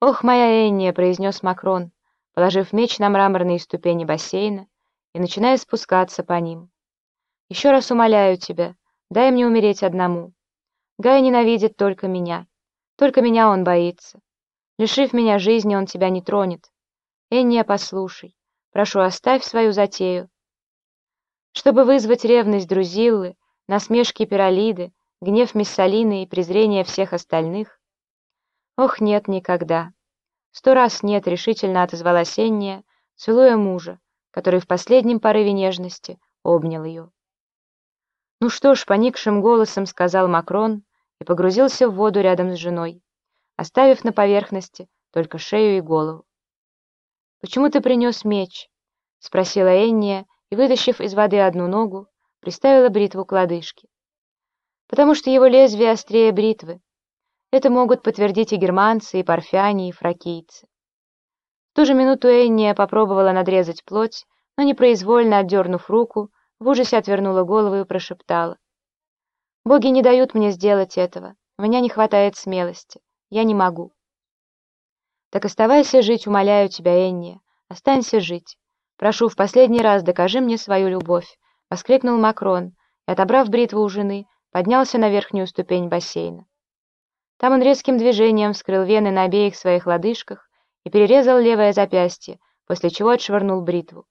«Ох, моя Энния!» — произнес Макрон, положив меч на мраморные ступени бассейна и начиная спускаться по ним. «Еще раз умоляю тебя, дай мне умереть одному. Гай ненавидит только меня. Только меня он боится. Лишив меня жизни, он тебя не тронет. Энния, послушай, прошу, оставь свою затею. Чтобы вызвать ревность Друзиллы, насмешки Пиролиды, гнев Миссалины и презрение всех остальных? Ох, нет, никогда. Сто раз нет, решительно отозвалась Энния, целуя мужа, который в последнем порыве нежности обнял ее. «Ну что ж», — поникшим голосом сказал Макрон и погрузился в воду рядом с женой, оставив на поверхности только шею и голову. «Почему ты принес меч?» — спросила Энния, и, вытащив из воды одну ногу, приставила бритву к лодыжке. «Потому что его лезвие острее бритвы. Это могут подтвердить и германцы, и парфяне, и фракийцы». В ту же минуту Энния попробовала надрезать плоть, но непроизвольно отдернув руку, в ужасе отвернула голову и прошептала. «Боги не дают мне сделать этого. У меня не хватает смелости. Я не могу». «Так оставайся жить, умоляю тебя, Энния. Останься жить. «Прошу, в последний раз докажи мне свою любовь», — воскликнул Макрон, и, отобрав бритву у жены, поднялся на верхнюю ступень бассейна. Там он резким движением вскрыл вены на обеих своих лодыжках и перерезал левое запястье, после чего отшвырнул бритву.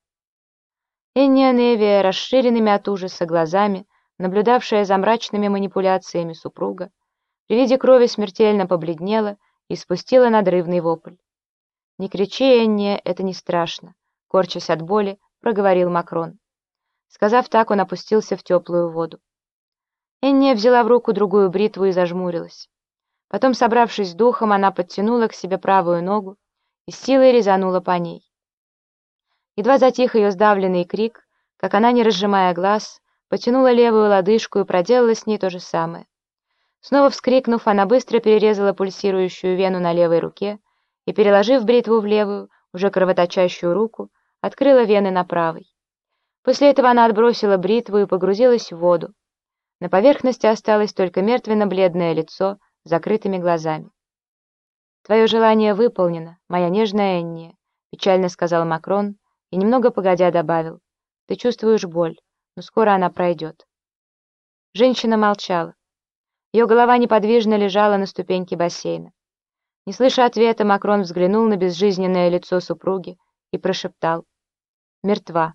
Энния Невия, расширенными от ужаса глазами, наблюдавшая за мрачными манипуляциями супруга, при виде крови смертельно побледнела и спустила надрывный вопль. «Не кричи, Энния, это не страшно корчась от боли, проговорил Макрон. Сказав так, он опустился в теплую воду. Энния взяла в руку другую бритву и зажмурилась. Потом, собравшись духом, она подтянула к себе правую ногу и с силой резанула по ней. Едва затих ее сдавленный крик, как она, не разжимая глаз, потянула левую лодыжку и проделала с ней то же самое. Снова вскрикнув, она быстро перерезала пульсирующую вену на левой руке и, переложив бритву в левую, уже кровоточащую руку, открыла вены на правой. После этого она отбросила бритву и погрузилась в воду. На поверхности осталось только мертвенно-бледное лицо закрытыми глазами. «Твое желание выполнено, моя нежная Энния», — печально сказал Макрон и, немного погодя, добавил. «Ты чувствуешь боль, но скоро она пройдет». Женщина молчала. Ее голова неподвижно лежала на ступеньке бассейна. Не слыша ответа, Макрон взглянул на безжизненное лицо супруги и прошептал мертва.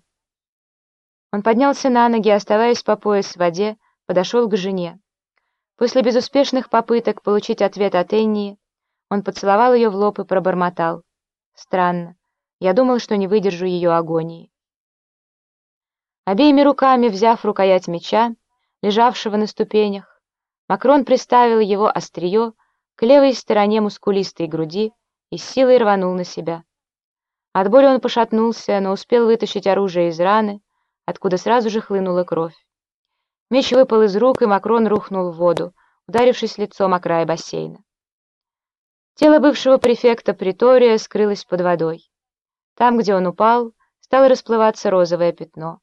Он поднялся на ноги, оставаясь по пояс в воде, подошел к жене. После безуспешных попыток получить ответ от Эннии, он поцеловал ее в лоб и пробормотал. Странно. Я думал, что не выдержу ее агонии. Обеими руками, взяв рукоять меча, лежавшего на ступенях, Макрон приставил его острие к левой стороне мускулистой груди и силой рванул на себя. От боли он пошатнулся, но успел вытащить оружие из раны, откуда сразу же хлынула кровь. Меч выпал из рук, и Макрон рухнул в воду, ударившись лицом о край бассейна. Тело бывшего префекта Притория скрылось под водой. Там, где он упал, стало расплываться розовое пятно.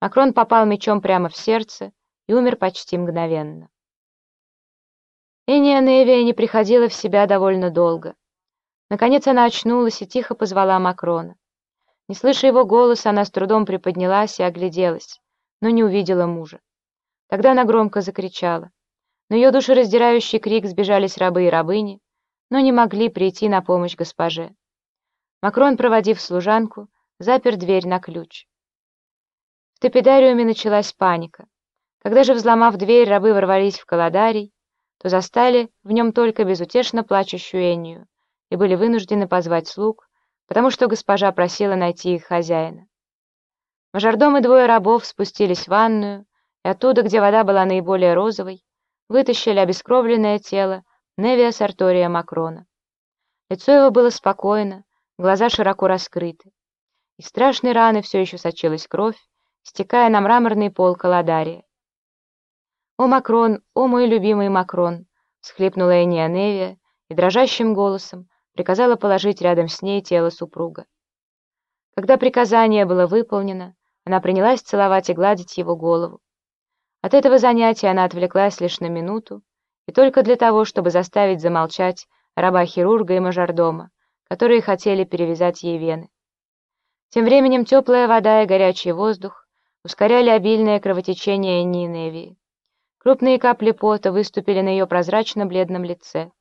Макрон попал мечом прямо в сердце и умер почти мгновенно. Эния Невия не приходила в себя довольно долго. Наконец она очнулась и тихо позвала Макрона. Не слыша его голоса, она с трудом приподнялась и огляделась, но не увидела мужа. Тогда она громко закричала. На ее душераздирающий крик сбежались рабы и рабыни, но не могли прийти на помощь госпоже. Макрон, проводив служанку, запер дверь на ключ. В Топидариуме началась паника. Когда же, взломав дверь, рабы ворвались в колодарий, то застали в нем только безутешно плачущую Эннию и были вынуждены позвать слуг, потому что госпожа просила найти их хозяина. Мажордом и двое рабов спустились в ванную, и оттуда, где вода была наиболее розовой, вытащили обескровленное тело Невия Сартория Макрона. Лицо его было спокойно, глаза широко раскрыты. Из страшной раны все еще сочилась кровь, стекая на мраморный пол Каладария. «О, Макрон, о, мой любимый Макрон!» — всхлипнула Эния Невия и дрожащим голосом приказала положить рядом с ней тело супруга. Когда приказание было выполнено, она принялась целовать и гладить его голову. От этого занятия она отвлеклась лишь на минуту, и только для того, чтобы заставить замолчать раба-хирурга и мажордома, которые хотели перевязать ей вены. Тем временем теплая вода и горячий воздух ускоряли обильное кровотечение Ниневии. Крупные капли пота выступили на ее прозрачно-бледном лице.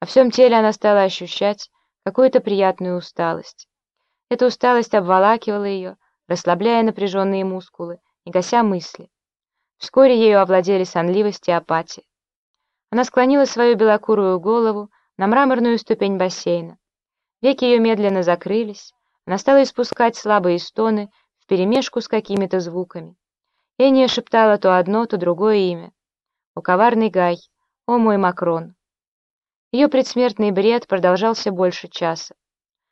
Во всем теле она стала ощущать какую-то приятную усталость. Эта усталость обволакивала ее, расслабляя напряженные мускулы и гася мысли. Вскоре ею овладели сонливость и апатия. Она склонила свою белокурую голову на мраморную ступень бассейна. Веки ее медленно закрылись, она стала испускать слабые стоны вперемешку с какими-то звуками. Эния шептала то одно, то другое имя. «О, коварный Гай! О, мой Макрон!» Ее предсмертный бред продолжался больше часа.